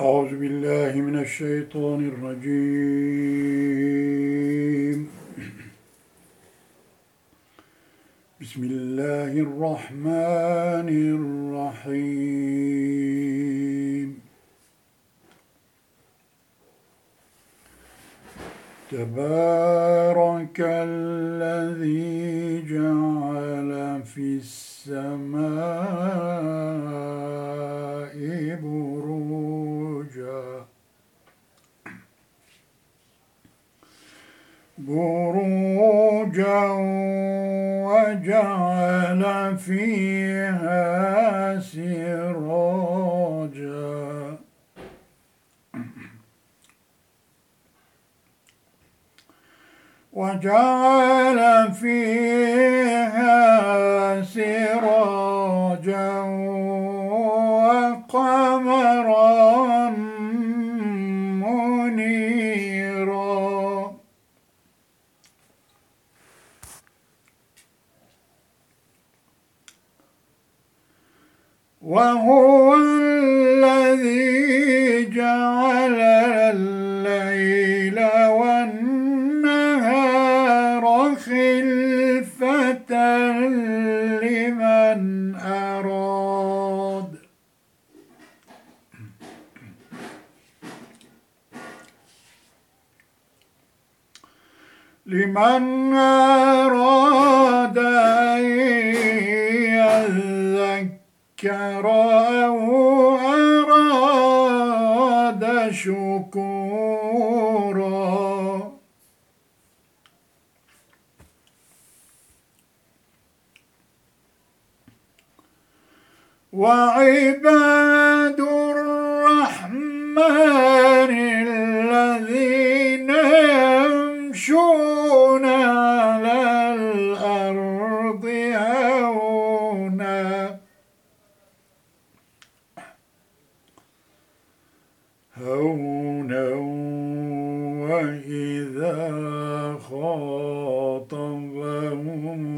أعوذ بالله من الشيطان الرجيم. بسم الله الرحمن الرحيم. تبارك الذي جعل في السماء سراجا لمن أراد أن يذكر أو أراد شكورا. وعباد الرحمن خاطبهم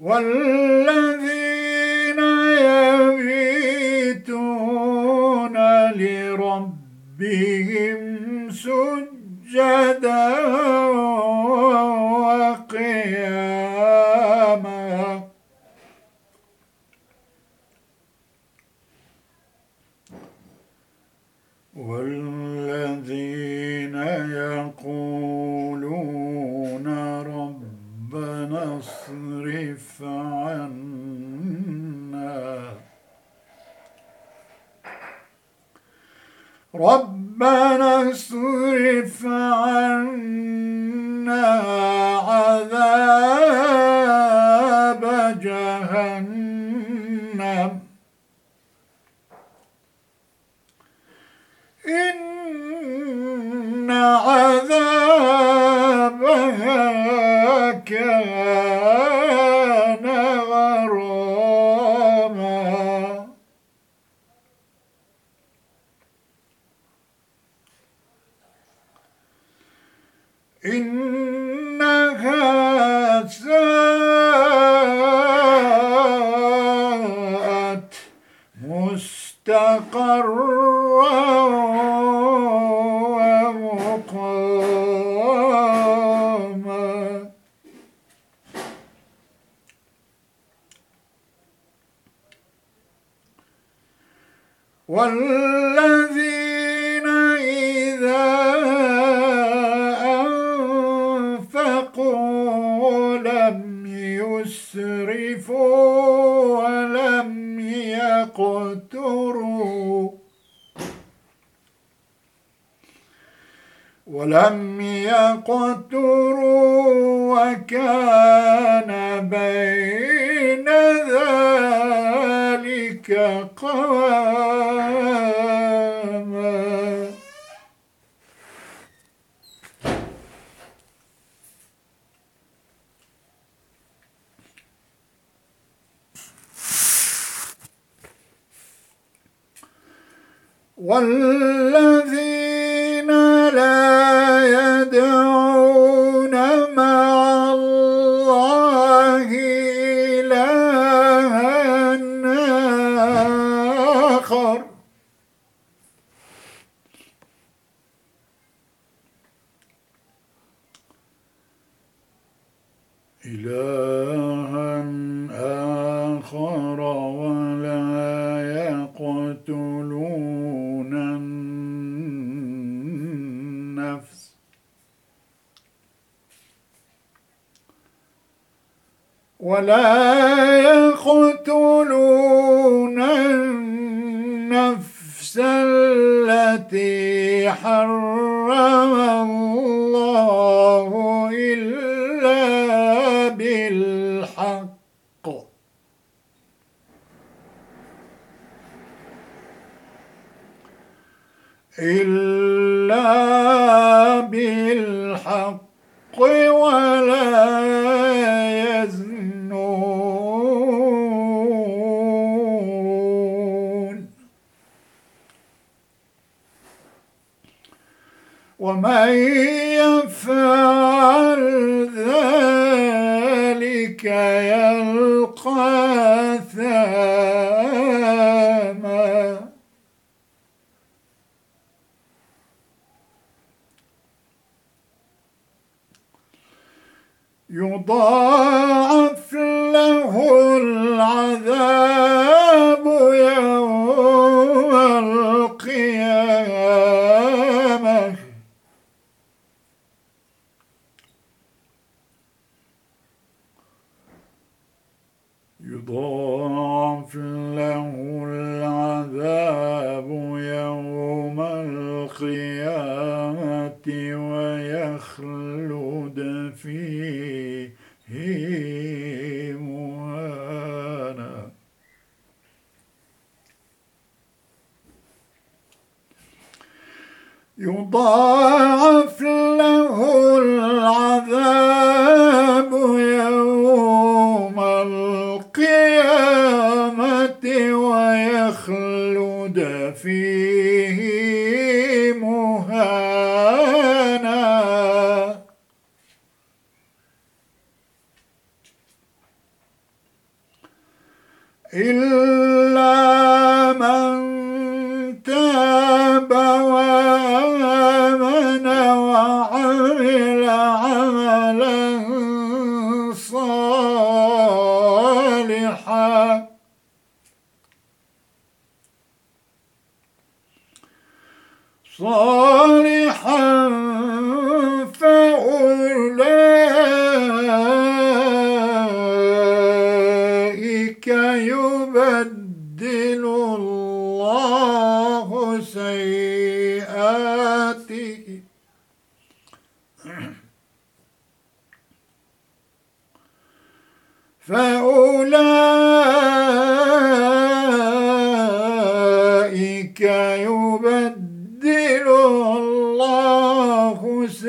والذين يبيتون لربهم سجدا وقياما. والذين ربنا مستقرا ومقاما. والذين تقتروا ولم يقتروا وكان بين ذلك قوام. والذي ولا يقتلون النفس التي حرم الله إلا بالحق. إلا بالحق ولا ومن يفعل ذلك يلقى ثاما. يضاعف God. صالحا فأولئك يبدل الله سيئاته فأولئك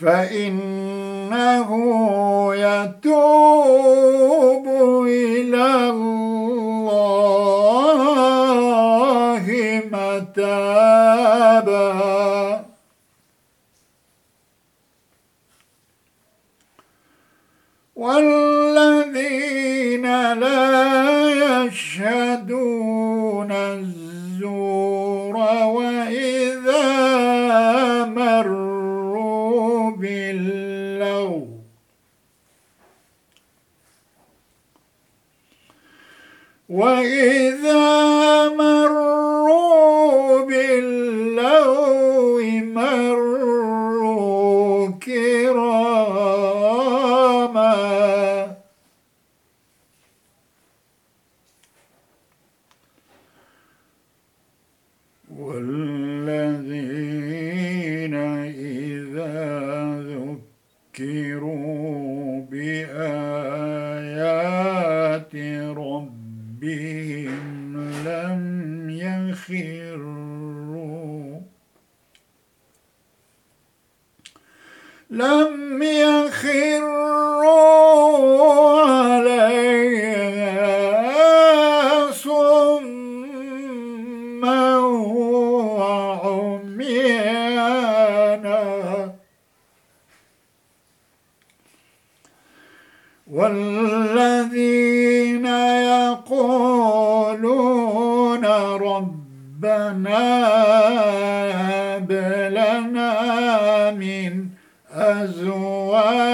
فإنه يتوب إلى الله متابا والذين لا يشهدون الزور وإذا مروا باللغو وإذا مروا باللغو مروا كراما. والذين والذين يقولون ربنا هب لنا من أزواجنا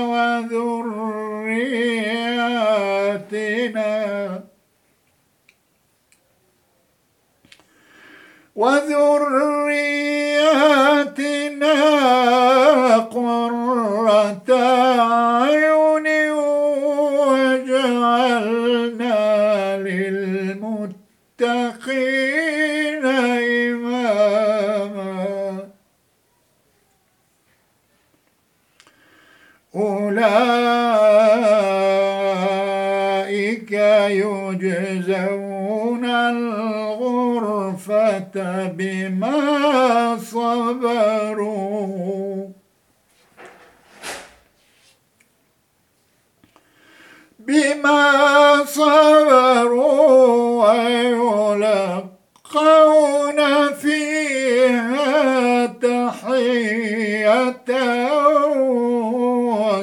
وذرياتنا وذرياتنا يجزون الغرفة بما صبروا. بما صبروا ويلقون فيها تحية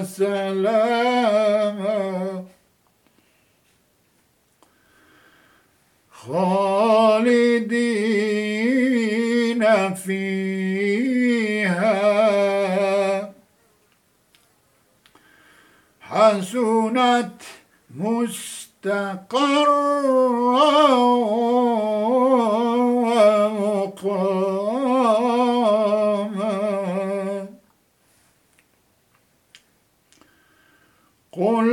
وسلاما خالدين فيها. حسنت مستقرا ومقاما. قل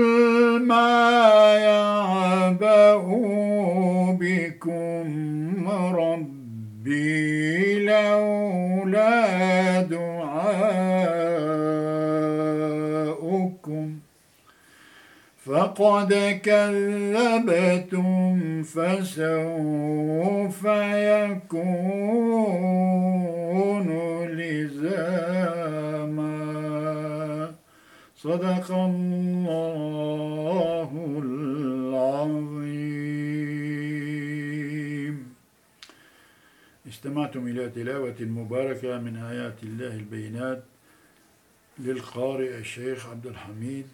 ما يعبأ بكم ربي لولا دعاؤكم فقد كذبتم فسوف يكون لزاما. صدق الله العظيم. استمعتم إلى تلاوة مباركة من آيات الله البينات للقارئ الشيخ عبد الحميد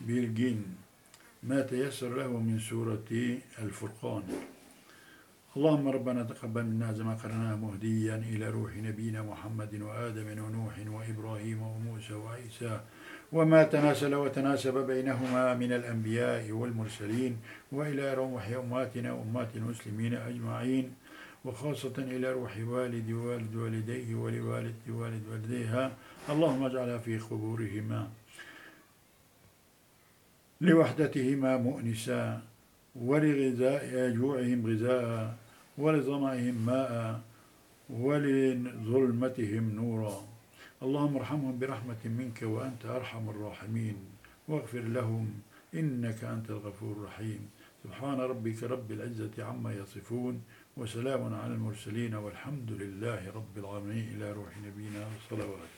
بيلجين ما تيسر له من سورة الفرقان. اللهم ربنا تقبل منا ما قرناه مهديا إلى روح نبينا محمد وآدم ونوح وإبراهيم وموسى وعيسى وما تناسل وتناسب بينهما من الأنبياء والمرسلين وإلى روح أماتنا وأمات المسلمين أجمعين. وخاصة إلى روح والد والد والديه ولوالد والد والديها. اللهم اجعلها في قبورهما. لوحدتهما مؤنسا. ولغذاء جوعهم غذاء. ولظمئهم ماء. ولظلمتهم نورا. اللهم ارحمهم برحمة منك وأنت أرحم الراحمين. واغفر لهم إنك أنت الغفور الرحيم. سبحان ربك رب العزة عما يصفون. وسلام على المرسلين والحمد لله رب العالمين إلى روح نبينا وصلوات